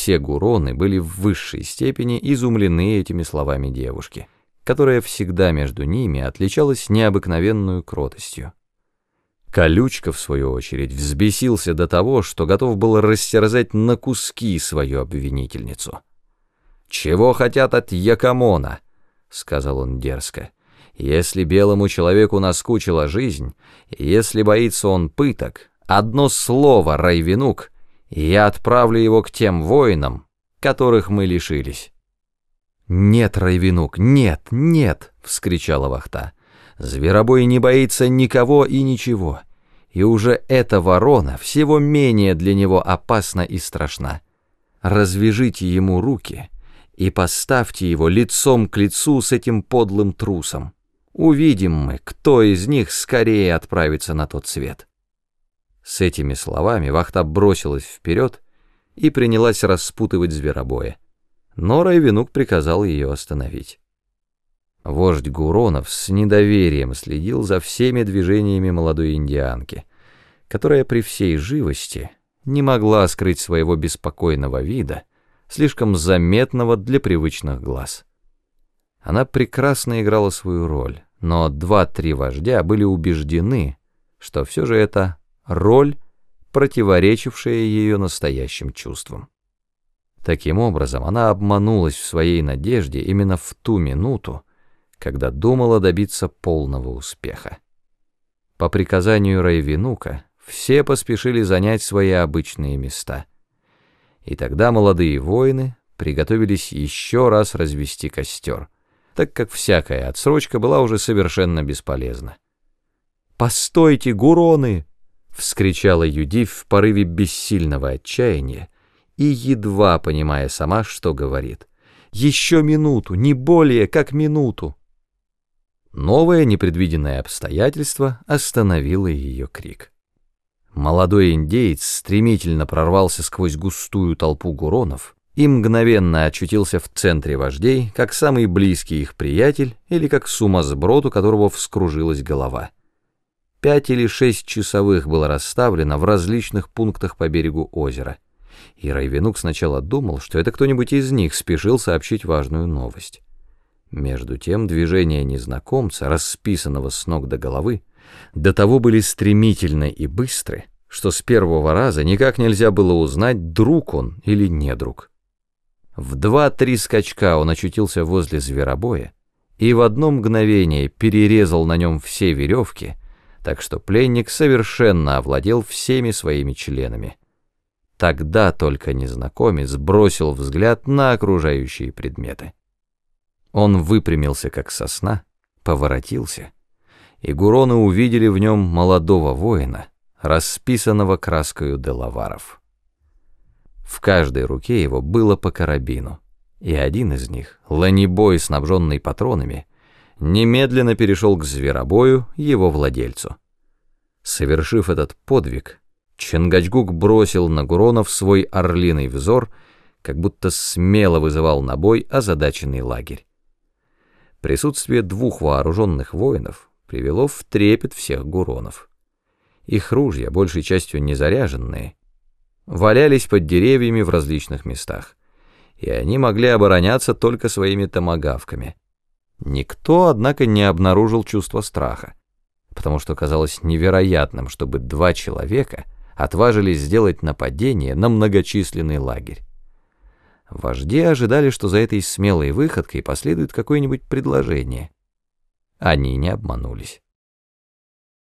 все гуроны были в высшей степени изумлены этими словами девушки, которая всегда между ними отличалась необыкновенную кротостью. Колючка, в свою очередь, взбесился до того, что готов был растерзать на куски свою обвинительницу. «Чего хотят от Якомона?» — сказал он дерзко. «Если белому человеку наскучила жизнь, если боится он пыток, одно слово, Райвинук, и я отправлю его к тем воинам, которых мы лишились». «Нет, Райвинук, нет, нет!» — вскричала Вахта. Зверобой не боится никого и ничего, и уже эта ворона всего менее для него опасна и страшна. Развяжите ему руки и поставьте его лицом к лицу с этим подлым трусом. Увидим мы, кто из них скорее отправится на тот свет. С этими словами вахта бросилась вперед и принялась распутывать зверобоя. Но Райвенук приказал ее остановить. Вождь Гуронов с недоверием следил за всеми движениями молодой индианки, которая при всей живости не могла скрыть своего беспокойного вида, слишком заметного для привычных глаз. Она прекрасно играла свою роль, но два-три вождя были убеждены, что все же это роль, противоречившая ее настоящим чувствам. Таким образом, она обманулась в своей надежде именно в ту минуту, когда думала добиться полного успеха. По приказанию Райвинука все поспешили занять свои обычные места. И тогда молодые воины приготовились еще раз развести костер, так как всякая отсрочка была уже совершенно бесполезна. «Постойте, гуроны!» — вскричала Юдив в порыве бессильного отчаяния и едва понимая сама, что говорит. «Еще минуту, не более, как минуту!» Новое непредвиденное обстоятельство остановило ее крик. Молодой индеец стремительно прорвался сквозь густую толпу гуронов и мгновенно очутился в центре вождей, как самый близкий их приятель или как сумасброд, у которого вскружилась голова. Пять или шесть часовых было расставлено в различных пунктах по берегу озера, и Райвенук сначала думал, что это кто-нибудь из них спешил сообщить важную новость. Между тем движения незнакомца, расписанного с ног до головы, до того были стремительны и быстры, что с первого раза никак нельзя было узнать, друг он или не друг. В два-три скачка он очутился возле зверобоя и в одно мгновение перерезал на нем все веревки, так что пленник совершенно овладел всеми своими членами. Тогда только незнакомец бросил взгляд на окружающие предметы. Он выпрямился, как сосна, поворотился, и Гуроны увидели в нем молодого воина, расписанного краскою делаваров. В каждой руке его было по карабину, и один из них, ланибой, снабженный патронами, немедленно перешел к зверобою его владельцу. Совершив этот подвиг, Ченгачгук бросил на Гуронов свой орлиный взор, как будто смело вызывал на бой озадаченный лагерь. Присутствие двух вооруженных воинов привело в трепет всех гуронов. Их ружья, большей частью незаряженные, валялись под деревьями в различных местах, и они могли обороняться только своими томагавками. Никто, однако, не обнаружил чувства страха, потому что казалось невероятным, чтобы два человека отважились сделать нападение на многочисленный лагерь. Вожди ожидали, что за этой смелой выходкой последует какое-нибудь предложение. Они не обманулись.